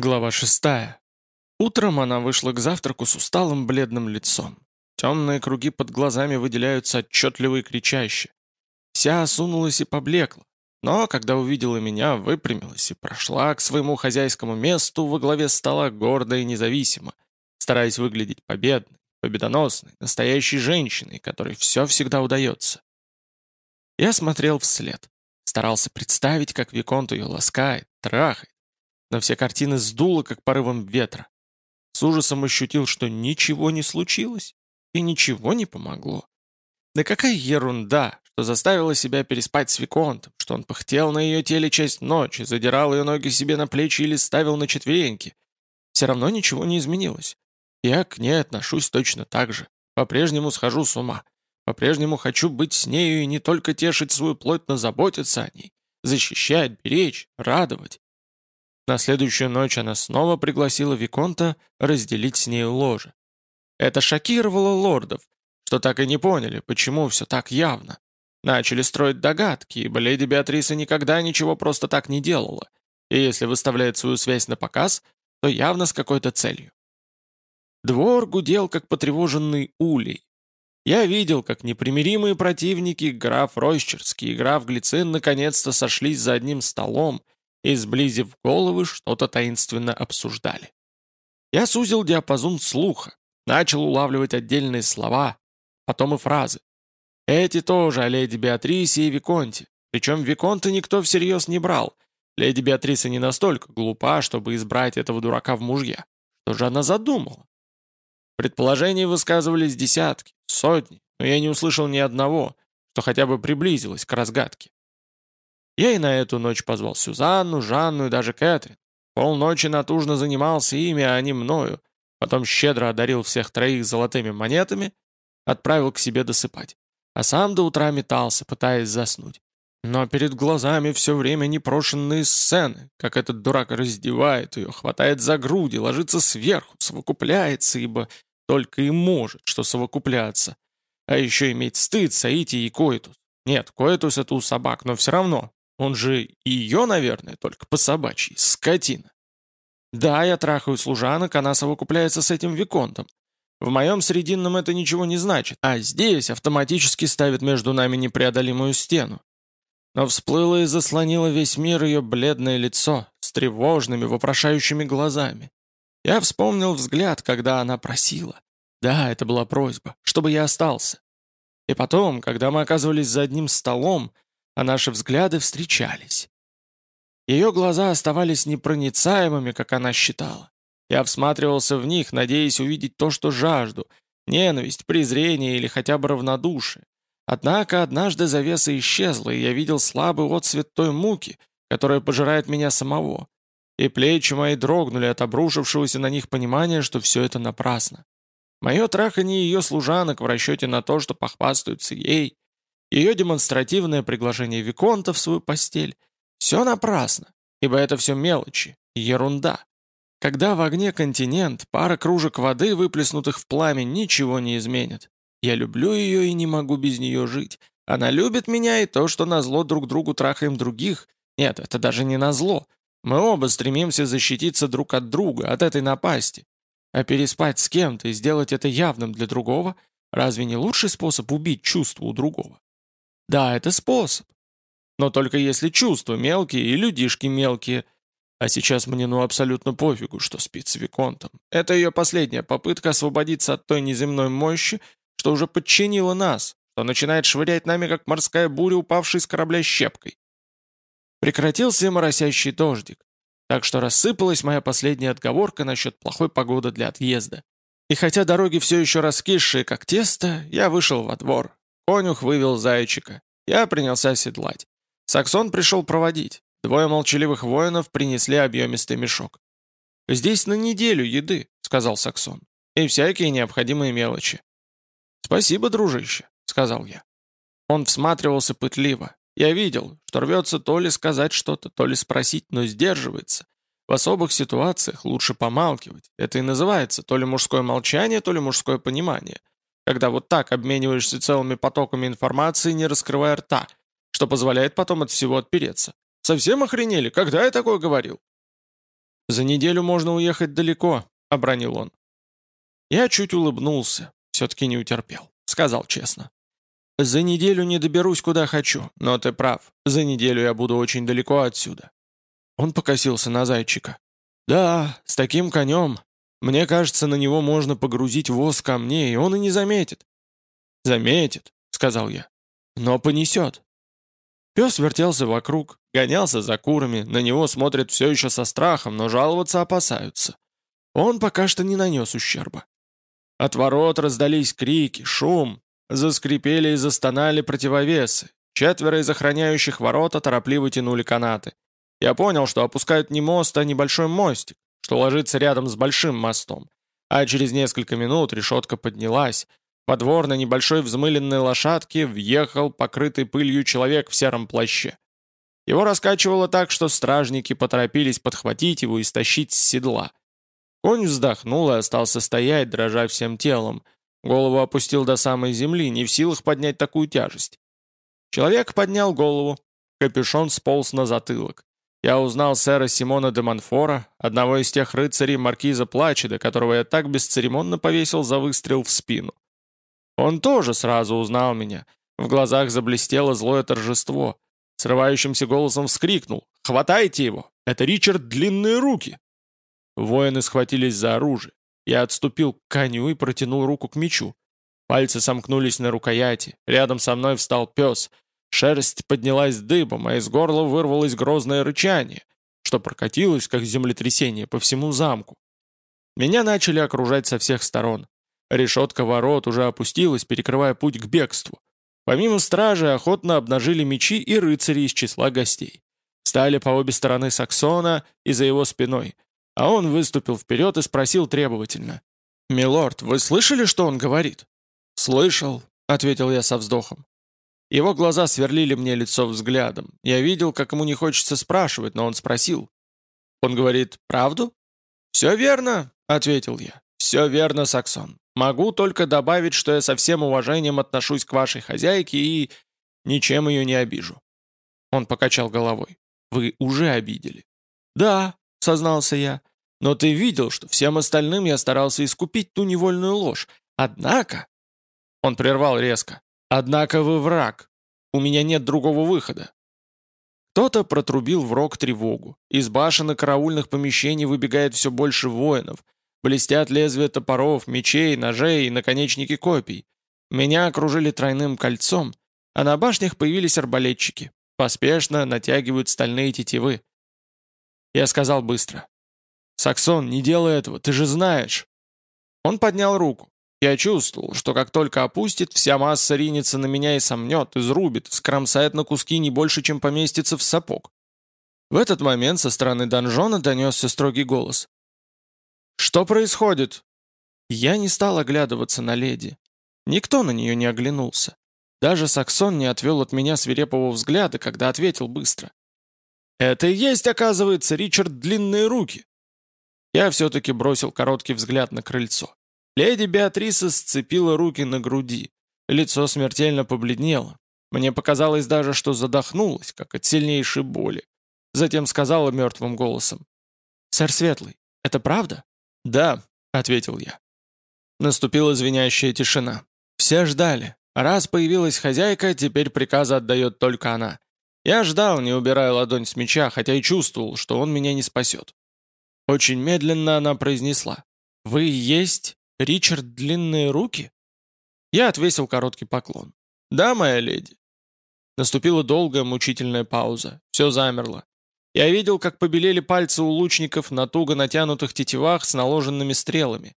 Глава шестая. Утром она вышла к завтраку с усталым бледным лицом. Темные круги под глазами выделяются отчетливо и кричаще. Вся осунулась и поблекла, но, когда увидела меня, выпрямилась и прошла к своему хозяйскому месту во главе стола гордо и независимо, стараясь выглядеть победной, победоносной, настоящей женщиной, которой все всегда удается. Я смотрел вслед, старался представить, как Виконт ее ласкает, трахает, но все картины сдуло, как порывом ветра. С ужасом ощутил, что ничего не случилось, и ничего не помогло. Да какая ерунда, что заставила себя переспать с Виконтом, что он пыхтел на ее теле часть ночи, задирал ее ноги себе на плечи или ставил на четвереньки. Все равно ничего не изменилось. Я к ней отношусь точно так же. По-прежнему схожу с ума. По-прежнему хочу быть с нею и не только тешить свою плоть, но заботиться о ней. Защищать, беречь, радовать. На следующую ночь она снова пригласила Виконта разделить с ней ложе. Это шокировало лордов, что так и не поняли, почему все так явно. Начали строить догадки, ибо леди Беатриса никогда ничего просто так не делала, и если выставляет свою связь на показ, то явно с какой-то целью. Двор гудел, как потревоженный улей. Я видел, как непримиримые противники, граф Ройщерский и граф Глицин наконец-то сошлись за одним столом и, сблизив головы, что-то таинственно обсуждали. Я сузил диапазон слуха, начал улавливать отдельные слова, потом и фразы. Эти тоже о леди Беатрисе и Виконте, причем Виконта никто всерьез не брал. Леди Беатриса не настолько глупа, чтобы избрать этого дурака в мужья. Что же она задумала? Предположений высказывались десятки, сотни, но я не услышал ни одного, что хотя бы приблизилось к разгадке. Я и на эту ночь позвал Сюзанну, Жанну и даже Кэтрин. Полночи натужно занимался ими, а не мною. Потом щедро одарил всех троих золотыми монетами, отправил к себе досыпать. А сам до утра метался, пытаясь заснуть. Но перед глазами все время непрошенные сцены, как этот дурак раздевает ее, хватает за груди, ложится сверху, совокупляется, ибо только и может, что совокупляться. А еще иметь стыд, Саити и Коэтус. Нет, Коэтус это у собак, но все равно, он же ее, наверное, только по собачьей, скотина. Да, я трахаю служанок, она совокупляется с этим Виконтом. В моем срединном это ничего не значит, а здесь автоматически ставит между нами непреодолимую стену. Но всплыло и заслонило весь мир ее бледное лицо с тревожными, вопрошающими глазами. Я вспомнил взгляд, когда она просила. Да, это была просьба, чтобы я остался. И потом, когда мы оказывались за одним столом, а наши взгляды встречались. Ее глаза оставались непроницаемыми, как она считала. Я всматривался в них, надеясь увидеть то, что жажду, ненависть, презрение или хотя бы равнодушие. Однако однажды завеса исчезла, и я видел слабый отсвет той муки, которая пожирает меня самого. И плечи мои дрогнули от обрушившегося на них понимания, что все это напрасно. Мое трахание ее служанок в расчете на то, что похвастаются ей, ее демонстративное приглашение Виконта в свою постель – все напрасно, ибо это все мелочи, ерунда. Когда в огне континент, пара кружек воды, выплеснутых в пламя, ничего не изменит. Я люблю ее и не могу без нее жить. Она любит меня и то, что назло друг другу трахаем других. Нет, это даже не назло. Мы оба стремимся защититься друг от друга, от этой напасти. А переспать с кем-то и сделать это явным для другого – разве не лучший способ убить чувство у другого? Да, это способ. Но только если чувства мелкие и людишки мелкие. А сейчас мне ну абсолютно пофигу, что спит с Виконтом. Это ее последняя попытка освободиться от той неземной мощи, что уже подчинила нас, что начинает швырять нами, как морская буря, упавшей с корабля щепкой. Прекратился моросящий дождик, так что рассыпалась моя последняя отговорка насчет плохой погоды для отъезда. И хотя дороги все еще раскисшие, как тесто, я вышел во двор, Конюх вывел зайчика. Я принялся седлать. Саксон пришел проводить. Двое молчаливых воинов принесли объемистый мешок. «Здесь на неделю еды», — сказал Саксон. «И всякие необходимые мелочи». «Спасибо, дружище», — сказал я. Он всматривался пытливо. Я видел, что рвется то ли сказать что-то, то ли спросить, но сдерживается. В особых ситуациях лучше помалкивать. Это и называется то ли мужское молчание, то ли мужское понимание когда вот так обмениваешься целыми потоками информации, не раскрывая рта, что позволяет потом от всего отпереться. Совсем охренели? Когда я такое говорил? «За неделю можно уехать далеко», — обронил он. Я чуть улыбнулся, все-таки не утерпел, сказал честно. «За неделю не доберусь куда хочу, но ты прав, за неделю я буду очень далеко отсюда». Он покосился на зайчика. «Да, с таким конем. Мне кажется, на него можно погрузить воз камней, и он и не заметит». «Заметит», — сказал я. «Но понесет». Пес вертелся вокруг, гонялся за курами, на него смотрят все еще со страхом, но жаловаться опасаются. Он пока что не нанес ущерба. От ворот раздались крики, шум, заскрипели и застонали противовесы. Четверо из охраняющих ворота торопливо тянули канаты. Я понял, что опускают не мост, а небольшой мостик, что ложится рядом с большим мостом. А через несколько минут решетка поднялась. По двор на небольшой взмыленной лошадке въехал покрытый пылью человек в сером плаще. Его раскачивало так, что стражники поторопились подхватить его и стащить с седла. Конь вздохнул и остался стоять, дрожа всем телом. Голову опустил до самой земли, не в силах поднять такую тяжесть. Человек поднял голову. Капюшон сполз на затылок. Я узнал сэра Симона де Монфора, одного из тех рыцарей маркиза Плачеда, которого я так бесцеремонно повесил за выстрел в спину. Он тоже сразу узнал меня. В глазах заблестело злое торжество. Срывающимся голосом вскрикнул «Хватайте его! Это Ричард Длинные Руки!» Воины схватились за оружие. Я отступил к коню и протянул руку к мечу. Пальцы сомкнулись на рукояти. Рядом со мной встал пес. Шерсть поднялась дыбом, а из горла вырвалось грозное рычание, что прокатилось, как землетрясение, по всему замку. Меня начали окружать со всех сторон. Решетка ворот уже опустилась, перекрывая путь к бегству. Помимо стражи охотно обнажили мечи и рыцари из числа гостей. Стали по обе стороны Саксона и за его спиной, а он выступил вперед и спросил требовательно. «Милорд, вы слышали, что он говорит?» «Слышал», — ответил я со вздохом. Его глаза сверлили мне лицо взглядом. Я видел, как ему не хочется спрашивать, но он спросил. Он говорит, «Правду?» «Все верно», — ответил я. «Все верно, Саксон. Могу только добавить, что я со всем уважением отношусь к вашей хозяйке и ничем ее не обижу». Он покачал головой. «Вы уже обидели». «Да», — сознался я, «но ты видел, что всем остальным я старался искупить ту невольную ложь. Однако...» Он прервал резко. «Однако вы враг. У меня нет другого выхода». Кто-то протрубил в рог тревогу. Из башен и караульных помещений выбегает все больше воинов — Блестят лезвия топоров, мечей, ножей и наконечники копий. Меня окружили тройным кольцом, а на башнях появились арбалетчики. Поспешно натягивают стальные тетивы. Я сказал быстро. «Саксон, не делай этого, ты же знаешь!» Он поднял руку. Я чувствовал, что как только опустит, вся масса ринется на меня и сомнет, изрубит, скромсает на куски не больше, чем поместится в сапог. В этот момент со стороны донжона донесся строгий голос. «Что происходит?» Я не стал оглядываться на леди. Никто на нее не оглянулся. Даже Саксон не отвел от меня свирепого взгляда, когда ответил быстро. «Это и есть, оказывается, Ричард Длинные Руки!» Я все-таки бросил короткий взгляд на крыльцо. Леди Беатриса сцепила руки на груди. Лицо смертельно побледнело. Мне показалось даже, что задохнулась, как от сильнейшей боли. Затем сказала мертвым голосом. «Сэр Светлый, это правда?» «Да», — ответил я. Наступила звенящая тишина. Все ждали. Раз появилась хозяйка, теперь приказы отдает только она. Я ждал, не убирая ладонь с меча, хотя и чувствовал, что он меня не спасет. Очень медленно она произнесла. «Вы есть Ричард Длинные Руки?» Я отвесил короткий поклон. «Да, моя леди». Наступила долгая мучительная пауза. Все замерло. Я видел, как побелели пальцы у лучников на туго натянутых тетивах с наложенными стрелами.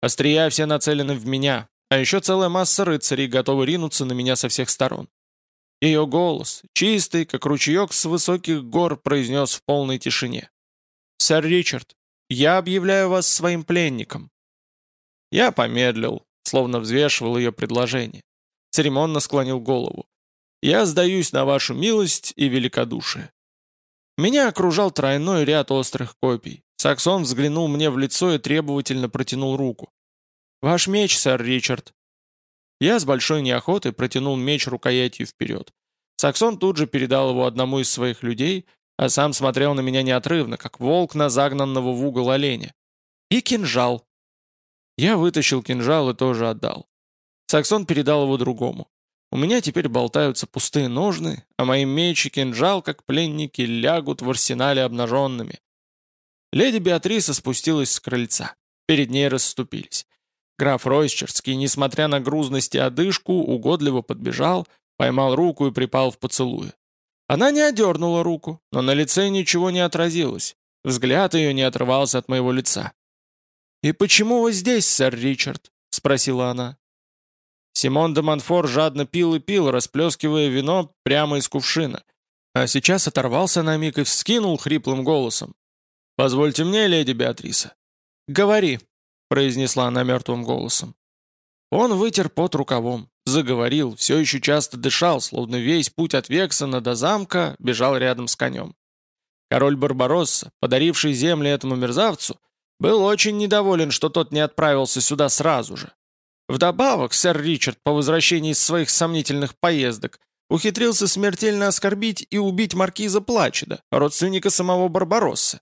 Острия все нацелены в меня, а еще целая масса рыцарей готовы ринуться на меня со всех сторон. Ее голос, чистый, как ручеек с высоких гор, произнес в полной тишине. «Сэр Ричард, я объявляю вас своим пленником». Я помедлил, словно взвешивал ее предложение. Церемонно склонил голову. «Я сдаюсь на вашу милость и великодушие. Меня окружал тройной ряд острых копий. Саксон взглянул мне в лицо и требовательно протянул руку. «Ваш меч, сэр Ричард». Я с большой неохотой протянул меч рукоятью вперед. Саксон тут же передал его одному из своих людей, а сам смотрел на меня неотрывно, как волк на загнанного в угол оленя. И кинжал. Я вытащил кинжал и тоже отдал. Саксон передал его другому. У меня теперь болтаются пустые ножны, а мои меч и кинжал, как пленники, лягут в арсенале обнаженными. Леди Беатриса спустилась с крыльца. Перед ней расступились. Граф Ройсчерский, несмотря на грузность и одышку, угодливо подбежал, поймал руку и припал в поцелуе. Она не одернула руку, но на лице ничего не отразилось. Взгляд ее не отрывался от моего лица. «И почему вы здесь, сэр Ричард?» — спросила она. Симон де Монфор жадно пил и пил, расплескивая вино прямо из кувшина. А сейчас оторвался на миг и вскинул хриплым голосом. «Позвольте мне, леди Беатриса». «Говори», — произнесла она мертвым голосом. Он вытер пот рукавом, заговорил, все еще часто дышал, словно весь путь от Вексона до замка бежал рядом с конем. Король Барбаросса, подаривший земли этому мерзавцу, был очень недоволен, что тот не отправился сюда сразу же. Вдобавок, сэр Ричард по возвращении из своих сомнительных поездок ухитрился смертельно оскорбить и убить маркиза Плачеда, родственника самого Барбаросса.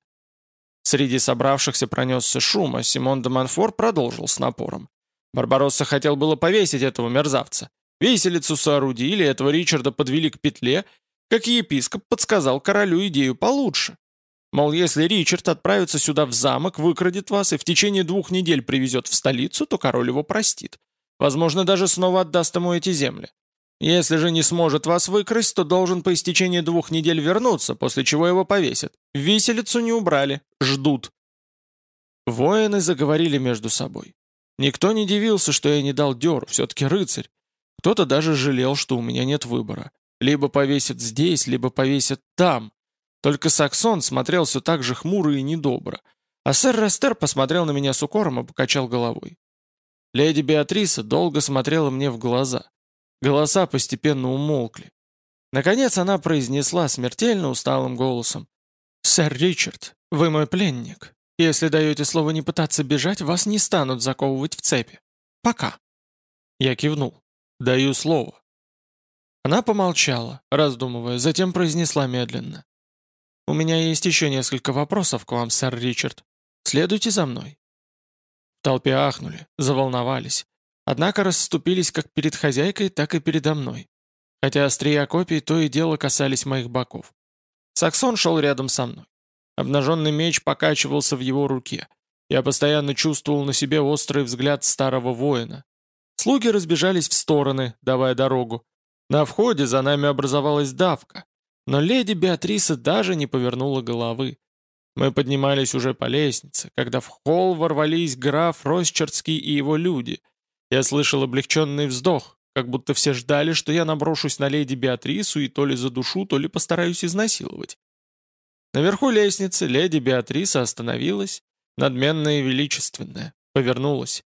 Среди собравшихся пронесся шум, а Симон де Монфор продолжил с напором. Барбаросса хотел было повесить этого мерзавца. Виселицу соорудили, этого Ричарда подвели к петле, как епископ подсказал королю идею получше. Мол, если Ричард отправится сюда в замок, выкрадет вас и в течение двух недель привезет в столицу, то король его простит. Возможно, даже снова отдаст ему эти земли. Если же не сможет вас выкрасть, то должен по истечении двух недель вернуться, после чего его повесят. Виселицу не убрали. Ждут. Воины заговорили между собой. Никто не дивился, что я не дал дёру, все-таки рыцарь. Кто-то даже жалел, что у меня нет выбора. Либо повесят здесь, либо повесят там. Только Саксон смотрел все так же хмуро и недобро, а сэр Рестер посмотрел на меня с укором и покачал головой. Леди Беатриса долго смотрела мне в глаза. Голоса постепенно умолкли. Наконец она произнесла смертельно усталым голосом. «Сэр Ричард, вы мой пленник. Если даете слово не пытаться бежать, вас не станут заковывать в цепи. Пока». Я кивнул. «Даю слово». Она помолчала, раздумывая, затем произнесла медленно. «У меня есть еще несколько вопросов к вам, сэр Ричард. Следуйте за мной». В толпе ахнули, заволновались. Однако расступились как перед хозяйкой, так и передо мной. Хотя острия копий то и дело касались моих боков. Саксон шел рядом со мной. Обнаженный меч покачивался в его руке. Я постоянно чувствовал на себе острый взгляд старого воина. Слуги разбежались в стороны, давая дорогу. На входе за нами образовалась давка. Но леди Беатриса даже не повернула головы. Мы поднимались уже по лестнице, когда в холл ворвались граф Росчердский и его люди. Я слышал облегченный вздох, как будто все ждали, что я наброшусь на леди Беатрису и то ли задушу, то ли постараюсь изнасиловать. Наверху лестницы леди Беатриса остановилась, надменная и величественная, повернулась.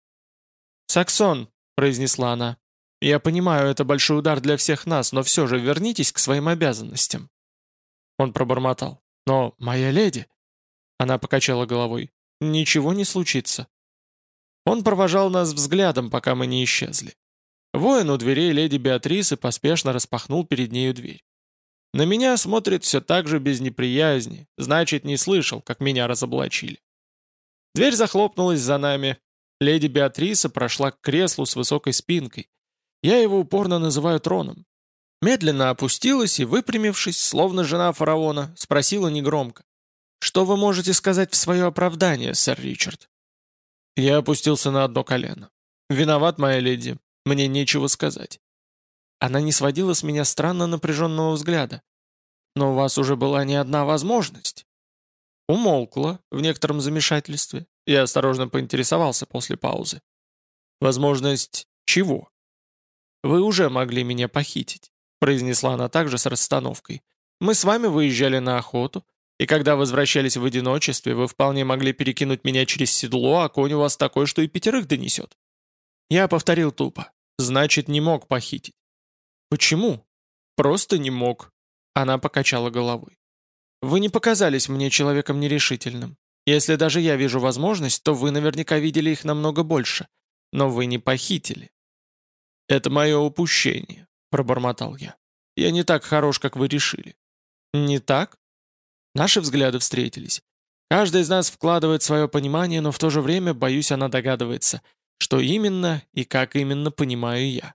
«Саксон», — произнесла она, я понимаю, это большой удар для всех нас, но все же вернитесь к своим обязанностям». Он пробормотал. «Но, моя леди...» Она покачала головой. «Ничего не случится». Он провожал нас взглядом, пока мы не исчезли. Воин у дверей леди Беатрисы поспешно распахнул перед нею дверь. На меня смотрит все так же без неприязни, значит, не слышал, как меня разоблачили. Дверь захлопнулась за нами. Леди Беатриса прошла к креслу с высокой спинкой, я его упорно называю троном. Медленно опустилась и, выпрямившись, словно жена фараона, спросила негромко. «Что вы можете сказать в свое оправдание, сэр Ричард?» Я опустился на одно колено. «Виноват, моя леди. Мне нечего сказать». Она не сводила с меня странно напряженного взгляда. «Но у вас уже была не одна возможность». Умолкла в некотором замешательстве. Я осторожно поинтересовался после паузы. «Возможность чего?» «Вы уже могли меня похитить», — произнесла она также с расстановкой. «Мы с вами выезжали на охоту, и когда возвращались в одиночестве, вы вполне могли перекинуть меня через седло, а конь у вас такой, что и пятерых донесет». Я повторил тупо. «Значит, не мог похитить». «Почему?» «Просто не мог». Она покачала головой. «Вы не показались мне человеком нерешительным. Если даже я вижу возможность, то вы наверняка видели их намного больше. Но вы не похитили. «Это мое упущение», — пробормотал я. «Я не так хорош, как вы решили». «Не так?» Наши взгляды встретились. Каждый из нас вкладывает свое понимание, но в то же время, боюсь, она догадывается, что именно и как именно понимаю я.